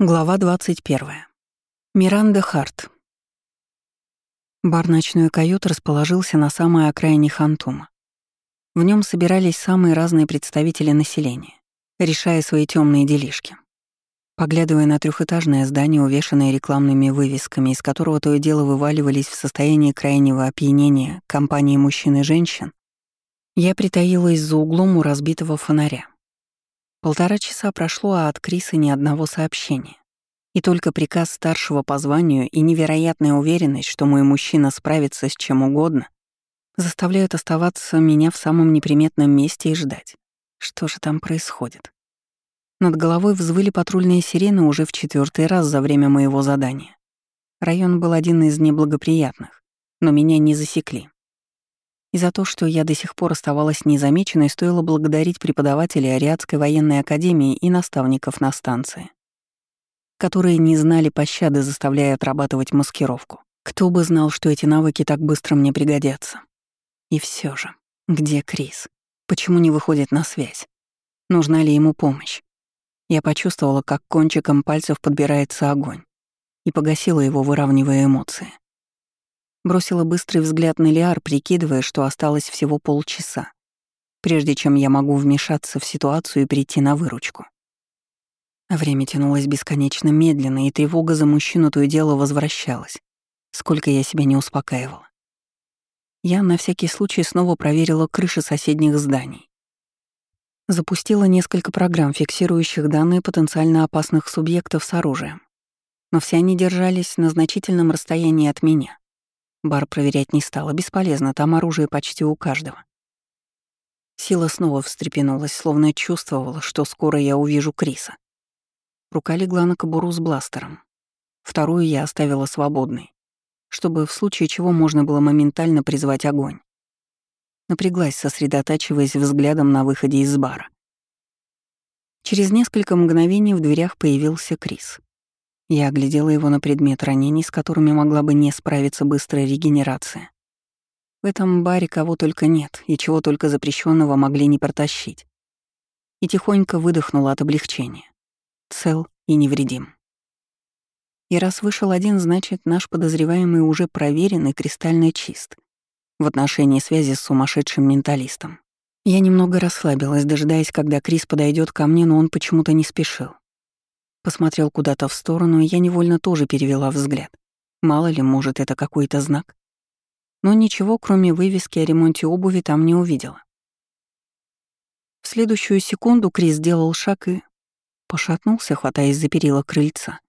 Глава 21. Миранда Харт. Бар ночной кают расположился на самой окраине Хантума. В нем собирались самые разные представители населения, решая свои темные делишки. Поглядывая на трехэтажное здание, увешанное рекламными вывесками, из которого то и дело вываливались в состоянии крайнего опьянения компании мужчин и женщин, я притаилась за углом у разбитого фонаря. Полтора часа прошло, а от Криса ни одного сообщения. И только приказ старшего по званию и невероятная уверенность, что мой мужчина справится с чем угодно, заставляют оставаться меня в самом неприметном месте и ждать. Что же там происходит? Над головой взвыли патрульные сирены уже в четвертый раз за время моего задания. Район был один из неблагоприятных, но меня не засекли. И за то, что я до сих пор оставалась незамеченной, стоило благодарить преподавателей Ариадской военной академии и наставников на станции, которые не знали пощады, заставляя отрабатывать маскировку. Кто бы знал, что эти навыки так быстро мне пригодятся. И все же, где Крис? Почему не выходит на связь? Нужна ли ему помощь? Я почувствовала, как кончиком пальцев подбирается огонь, и погасила его, выравнивая эмоции. Бросила быстрый взгляд на Лиар, прикидывая, что осталось всего полчаса, прежде чем я могу вмешаться в ситуацию и прийти на выручку. время тянулось бесконечно медленно, и тревога за мужчину то и дело возвращалась, сколько я себя не успокаивала. Я на всякий случай снова проверила крыши соседних зданий. Запустила несколько программ, фиксирующих данные потенциально опасных субъектов с оружием. Но все они держались на значительном расстоянии от меня. Бар проверять не стала, бесполезно, там оружие почти у каждого. Сила снова встрепенулась, словно чувствовала, что скоро я увижу Криса. Рука легла на кобуру с бластером. Вторую я оставила свободной, чтобы в случае чего можно было моментально призвать огонь. Напряглась, сосредотачиваясь взглядом на выходе из бара. Через несколько мгновений в дверях появился Крис. Я оглядела его на предмет ранений, с которыми могла бы не справиться быстрая регенерация. В этом баре кого только нет, и чего только запрещенного могли не протащить. И тихонько выдохнула от облегчения. Цел и невредим. И раз вышел один, значит, наш подозреваемый уже проверен и кристально чист в отношении связи с сумасшедшим менталистом. Я немного расслабилась, дожидаясь, когда Крис подойдет ко мне, но он почему-то не спешил. Посмотрел куда-то в сторону, и я невольно тоже перевела взгляд. Мало ли, может, это какой-то знак. Но ничего, кроме вывески о ремонте обуви, там не увидела. В следующую секунду Крис сделал шаг и пошатнулся, хватаясь за перила крыльца.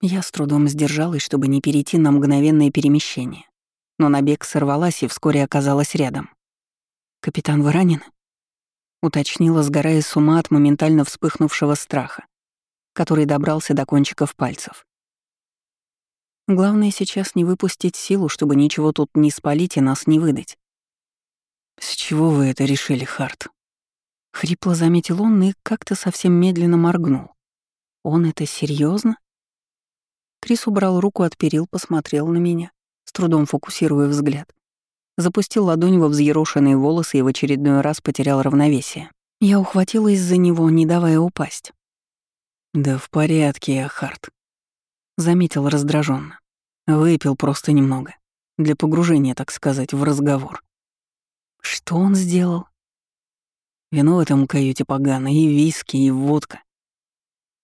Я с трудом сдержалась, чтобы не перейти на мгновенное перемещение. Но набег сорвалась и вскоре оказалась рядом. «Капитан, вы ранены?» Уточнила, сгорая с ума от моментально вспыхнувшего страха который добрался до кончиков пальцев. Главное сейчас не выпустить силу, чтобы ничего тут не спалить и нас не выдать. «С чего вы это решили, Харт?» Хрипло заметил он и как-то совсем медленно моргнул. «Он это серьезно? Крис убрал руку от перил, посмотрел на меня, с трудом фокусируя взгляд. Запустил ладонь во взъерошенные волосы и в очередной раз потерял равновесие. Я ухватилась за него, не давая упасть. «Да в порядке я, Харт», — заметил раздраженно. Выпил просто немного. Для погружения, так сказать, в разговор. Что он сделал? Вино в этом каюте погано, и виски, и водка.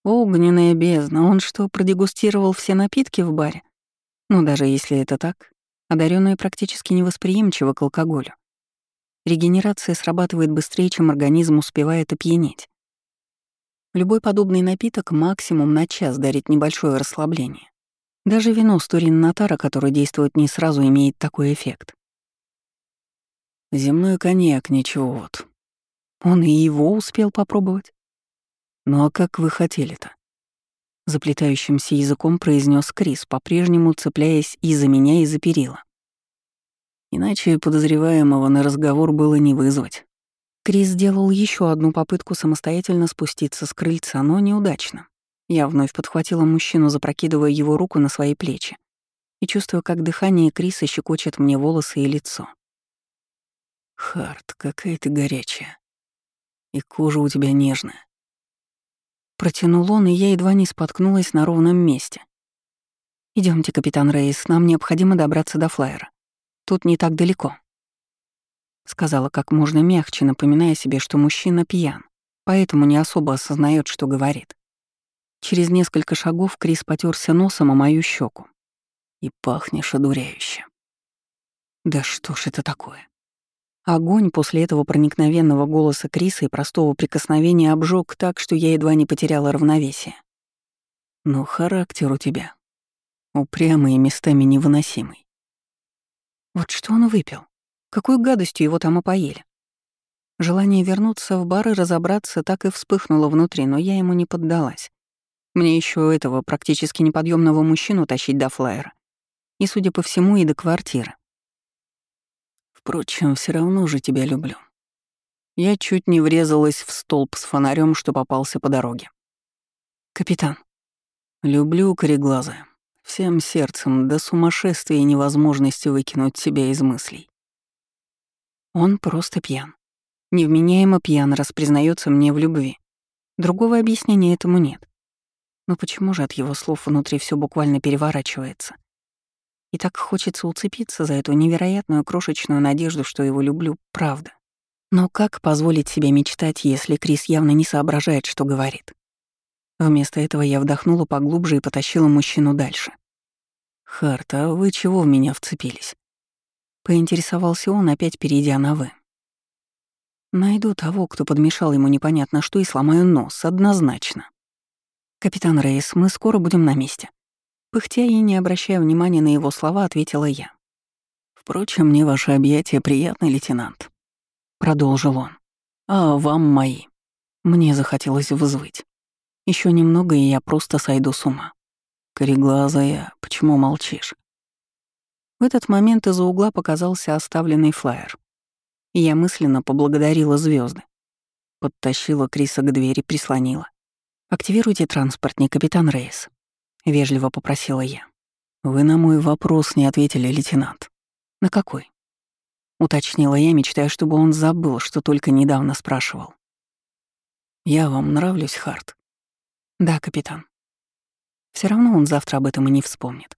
Огненная бездна, он что, продегустировал все напитки в баре? Ну, даже если это так, одаренные практически невосприимчивы к алкоголю. Регенерация срабатывает быстрее, чем организм успевает опьянеть. Любой подобный напиток максимум на час дарит небольшое расслабление. Даже вино Стурин Натара, которое действует не сразу, имеет такой эффект. Земной коньяк, ничего вот. Он и его успел попробовать. Ну а как вы хотели-то? Заплетающимся языком произнес Крис, по-прежнему цепляясь и за меня, и за перила. Иначе подозреваемого на разговор было не вызвать. Крис сделал еще одну попытку самостоятельно спуститься с крыльца, но неудачно. Я вновь подхватила мужчину, запрокидывая его руку на свои плечи и чувствую, как дыхание Криса щекочет мне волосы и лицо. «Харт, какая ты горячая. И кожа у тебя нежная. Протянул он, и я едва не споткнулась на ровном месте. Идемте, капитан Рейс, нам необходимо добраться до флайера. Тут не так далеко. Сказала как можно мягче, напоминая себе, что мужчина пьян, поэтому не особо осознает, что говорит. Через несколько шагов Крис потерся носом о мою щеку. И пахнешь одуряюще. Да что ж это такое? Огонь после этого проникновенного голоса Криса и простого прикосновения обжег так, что я едва не потеряла равновесие. Но характер у тебя упрямый и местами невыносимый. Вот что он выпил? Какой гадостью его там опоели? Желание вернуться в бар и разобраться так и вспыхнуло внутри, но я ему не поддалась. Мне еще этого практически неподъемного мужчину тащить до флайера. И, судя по всему, и до квартиры. Впрочем, все равно же тебя люблю. Я чуть не врезалась в столб с фонарем, что попался по дороге. Капитан. Люблю кореглазая. Всем сердцем до сумасшествия и невозможности выкинуть себя из мыслей. Он просто пьян. Невменяемо пьян, раз признается мне в любви. Другого объяснения этому нет. Но почему же от его слов внутри все буквально переворачивается? И так хочется уцепиться за эту невероятную крошечную надежду, что его люблю, правда. Но как позволить себе мечтать, если Крис явно не соображает, что говорит? Вместо этого я вдохнула поглубже и потащила мужчину дальше. «Харт, а вы чего в меня вцепились?» Поинтересовался он, опять перейдя на «вы». «Найду того, кто подмешал ему непонятно что, и сломаю нос, однозначно. Капитан Рейс, мы скоро будем на месте. Пыхтя и не обращая внимания на его слова, ответила я. «Впрочем, мне ваше объятие приятный, лейтенант», — продолжил он. «А вам мои». Мне захотелось взвыть. Еще немного, и я просто сойду с ума. Кореглазая, почему молчишь? Этот момент из-за угла показался оставленный флаер. Я мысленно поблагодарила звезды. Подтащила Криса к двери, прислонила. «Активируйте транспортник, капитан Рейс», — вежливо попросила я. «Вы на мой вопрос не ответили, лейтенант». «На какой?» — уточнила я, мечтая, чтобы он забыл, что только недавно спрашивал. «Я вам нравлюсь, Харт?» «Да, капитан». Все равно он завтра об этом и не вспомнит.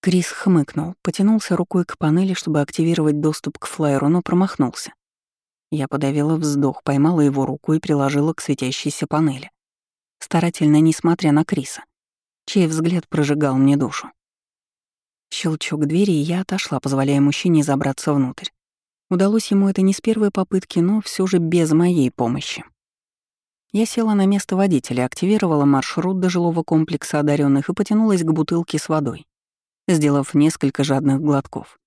Крис хмыкнул, потянулся рукой к панели, чтобы активировать доступ к флайеру, но промахнулся. Я подавила вздох, поймала его руку и приложила к светящейся панели, старательно не смотря на Криса чей взгляд прожигал мне душу. Щелчок двери, и я отошла, позволяя мужчине забраться внутрь. Удалось ему это не с первой попытки, но все же без моей помощи. Я села на место водителя, активировала маршрут до жилого комплекса одаренных и потянулась к бутылке с водой, сделав несколько жадных глотков.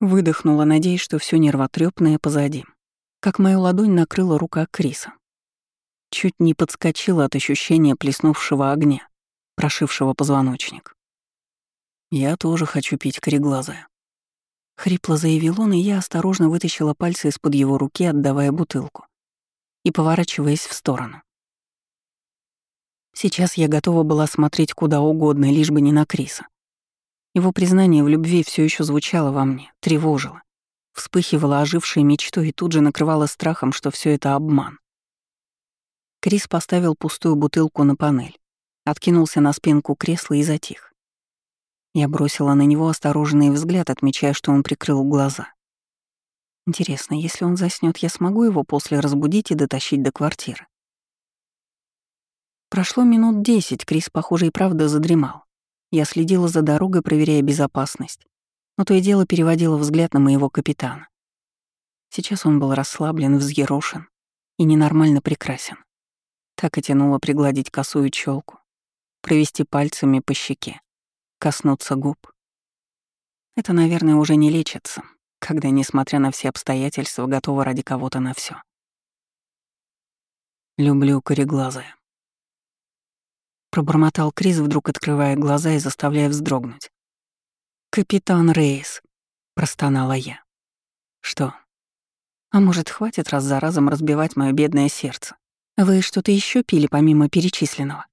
Выдохнула, надеясь, что все нервотрепное позади. Как мою ладонь накрыла рука Криса. Чуть не подскочила от ощущения плеснувшего огня прошившего позвоночник. «Я тоже хочу пить кореглазая». Хрипло заявил он, и я осторожно вытащила пальцы из-под его руки, отдавая бутылку и поворачиваясь в сторону. Сейчас я готова была смотреть куда угодно, лишь бы не на Криса. Его признание в любви все еще звучало во мне, тревожило, вспыхивало ожившей мечтой и тут же накрывало страхом, что все это обман. Крис поставил пустую бутылку на панель, откинулся на спинку кресла и затих. Я бросила на него осторожный взгляд, отмечая, что он прикрыл глаза. Интересно, если он заснет, я смогу его после разбудить и дотащить до квартиры? Прошло минут десять, Крис, похоже, и правда задремал. Я следила за дорогой, проверяя безопасность, но то и дело переводила взгляд на моего капитана. Сейчас он был расслаблен, взъерошен и ненормально прекрасен. Так и тянуло пригладить косую челку, провести пальцами по щеке, коснуться губ. Это, наверное, уже не лечится, когда, несмотря на все обстоятельства, готова ради кого-то на все. Люблю кореглазая. Пробормотал Крис, вдруг открывая глаза и заставляя вздрогнуть. «Капитан Рейс», — простонала я. «Что? А может, хватит раз за разом разбивать мое бедное сердце? Вы что-то еще пили помимо перечисленного?»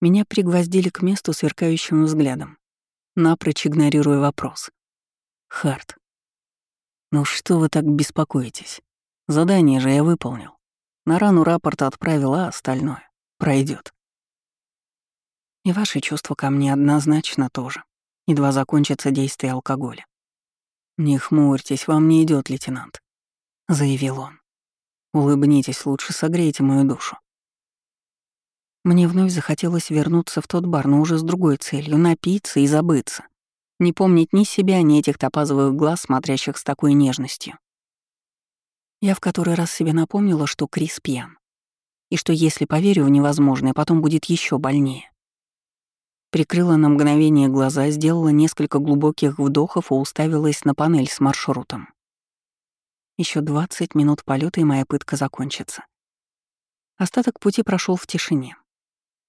Меня пригвоздили к месту сверкающим взглядом, напрочь игнорируя вопрос. «Харт, ну что вы так беспокоитесь? Задание же я выполнил. На рану рапорта отправила, а остальное пройдет. И ваши чувства ко мне однозначно тоже. Едва закончится действие алкоголя. «Не хмурьтесь, вам не идет, лейтенант», — заявил он. «Улыбнитесь, лучше согрейте мою душу». Мне вновь захотелось вернуться в тот бар, но уже с другой целью — напиться и забыться. Не помнить ни себя, ни этих топазовых глаз, смотрящих с такой нежностью. Я в который раз себе напомнила, что Крис пьян. И что если поверю в невозможное, потом будет еще больнее. Прикрыла на мгновение глаза, сделала несколько глубоких вдохов и уставилась на панель с маршрутом. Еще 20 минут полета и моя пытка закончится. Остаток пути прошел в тишине.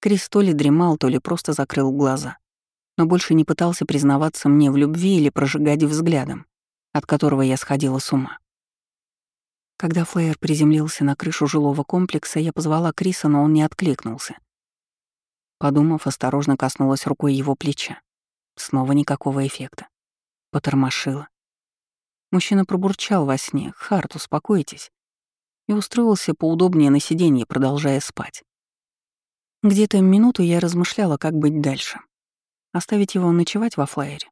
Крис то ли дремал, то ли просто закрыл глаза, но больше не пытался признаваться мне в любви или прожигать взглядом, от которого я сходила с ума. Когда флеер приземлился на крышу жилого комплекса, я позвала Криса, но он не откликнулся. Подумав, осторожно коснулась рукой его плеча. Снова никакого эффекта. Потормошила. Мужчина пробурчал во сне. «Харт, успокойтесь». И устроился поудобнее на сиденье, продолжая спать. Где-то минуту я размышляла, как быть дальше. Оставить его ночевать во флайере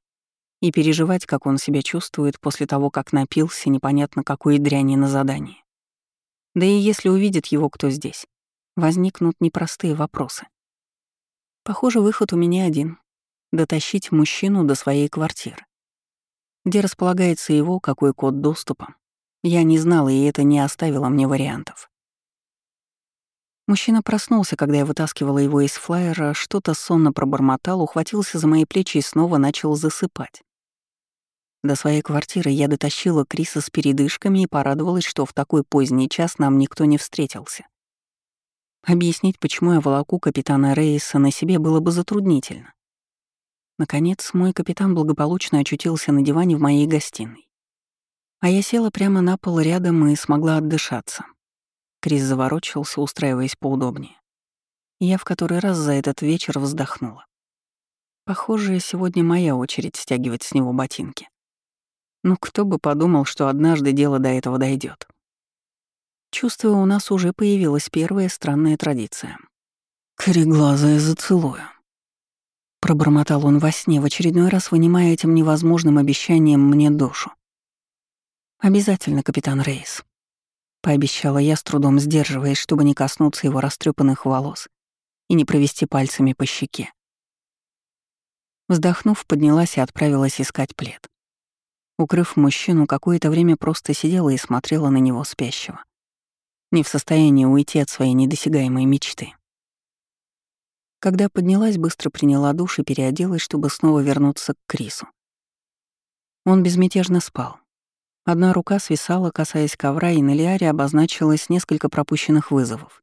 и переживать, как он себя чувствует после того, как напился непонятно какой дряни на задании. Да и если увидит его кто здесь, возникнут непростые вопросы. Похоже, выход у меня один — дотащить мужчину до своей квартиры. Где располагается его, какой код доступа, я не знала, и это не оставило мне вариантов. Мужчина проснулся, когда я вытаскивала его из флайера, что-то сонно пробормотал, ухватился за мои плечи и снова начал засыпать. До своей квартиры я дотащила Криса с передышками и порадовалась, что в такой поздний час нам никто не встретился. Объяснить, почему я волоку капитана Рейса на себе, было бы затруднительно. Наконец, мой капитан благополучно очутился на диване в моей гостиной. А я села прямо на пол рядом и смогла отдышаться. Крис заворочился, устраиваясь поудобнее. Я в который раз за этот вечер вздохнула. Похоже, сегодня моя очередь стягивать с него ботинки. Ну кто бы подумал, что однажды дело до этого дойдет. Чувствую, у нас уже появилась первая странная традиция. «Кореглазая зацелую». Пробормотал он во сне, в очередной раз вынимая этим невозможным обещанием мне душу. «Обязательно, капитан Рейс», — пообещала я, с трудом сдерживаясь, чтобы не коснуться его растрепанных волос и не провести пальцами по щеке. Вздохнув, поднялась и отправилась искать плед. Укрыв мужчину, какое-то время просто сидела и смотрела на него спящего не в состоянии уйти от своей недосягаемой мечты. Когда поднялась, быстро приняла душ и переоделась, чтобы снова вернуться к Крису. Он безмятежно спал. Одна рука свисала, касаясь ковра, и на Лиаре обозначилось несколько пропущенных вызовов.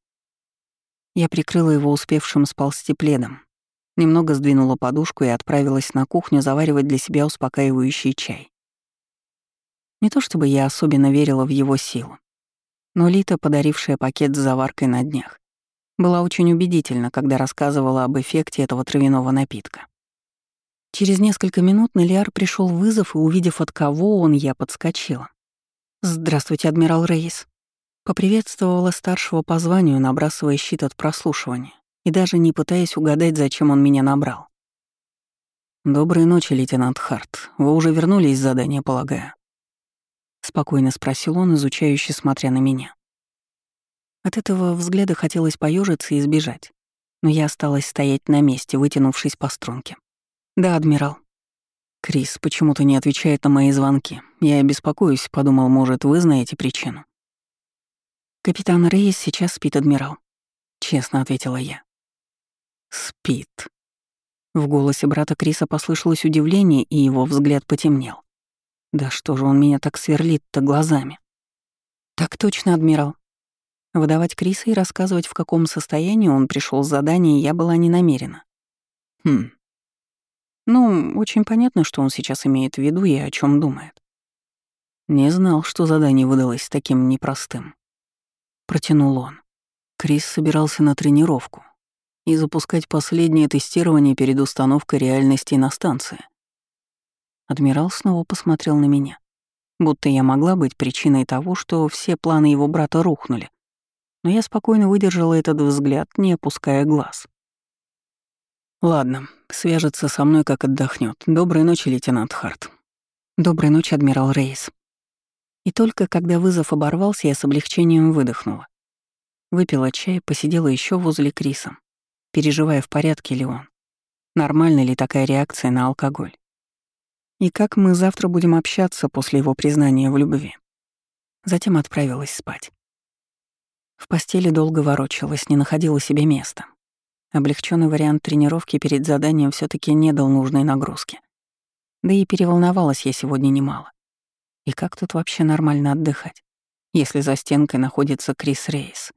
Я прикрыла его успевшим сползти пледом, немного сдвинула подушку и отправилась на кухню заваривать для себя успокаивающий чай. Не то чтобы я особенно верила в его силу. Но Лита, подарившая пакет с заваркой на днях, была очень убедительна, когда рассказывала об эффекте этого травяного напитка. Через несколько минут на Лиар пришел вызов, и, увидев от кого он, я подскочила. «Здравствуйте, адмирал Рейс». Поприветствовала старшего по званию, набрасывая щит от прослушивания, и даже не пытаясь угадать, зачем он меня набрал. «Доброй ночи, лейтенант Харт. Вы уже вернулись с задания, полагаю?» — спокойно спросил он, изучающе смотря на меня. От этого взгляда хотелось поежиться и сбежать, но я осталась стоять на месте, вытянувшись по струнке. «Да, адмирал». «Крис почему-то не отвечает на мои звонки. Я беспокоюсь, подумал, может, вы знаете причину». «Капитан Рейс сейчас спит, адмирал», — честно ответила я. «Спит». В голосе брата Криса послышалось удивление, и его взгляд потемнел. Да что же он меня так сверлит-то глазами? Так точно, адмирал. Выдавать Криса и рассказывать, в каком состоянии он пришел с задания, я была не намерена. Хм. Ну, очень понятно, что он сейчас имеет в виду и о чем думает. Не знал, что задание выдалось таким непростым. Протянул он. Крис собирался на тренировку и запускать последнее тестирование перед установкой реальности на станции. Адмирал снова посмотрел на меня. Будто я могла быть причиной того, что все планы его брата рухнули. но я спокойно выдержала этот взгляд, не опуская глаз. «Ладно, свяжется со мной, как отдохнет. Доброй ночи, лейтенант Харт». «Доброй ночи, адмирал Рейс». И только когда вызов оборвался, я с облегчением выдохнула. Выпила чай, посидела еще возле Криса, переживая, в порядке ли он. Нормальна ли такая реакция на алкоголь? И как мы завтра будем общаться после его признания в любви? Затем отправилась спать. В постели долго ворочалась, не находила себе места. Облегченный вариант тренировки перед заданием все таки не дал нужной нагрузки. Да и переволновалась я сегодня немало. И как тут вообще нормально отдыхать, если за стенкой находится Крис Рейс?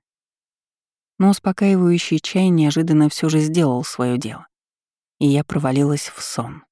Но успокаивающий чай неожиданно все же сделал свое дело, и я провалилась в сон.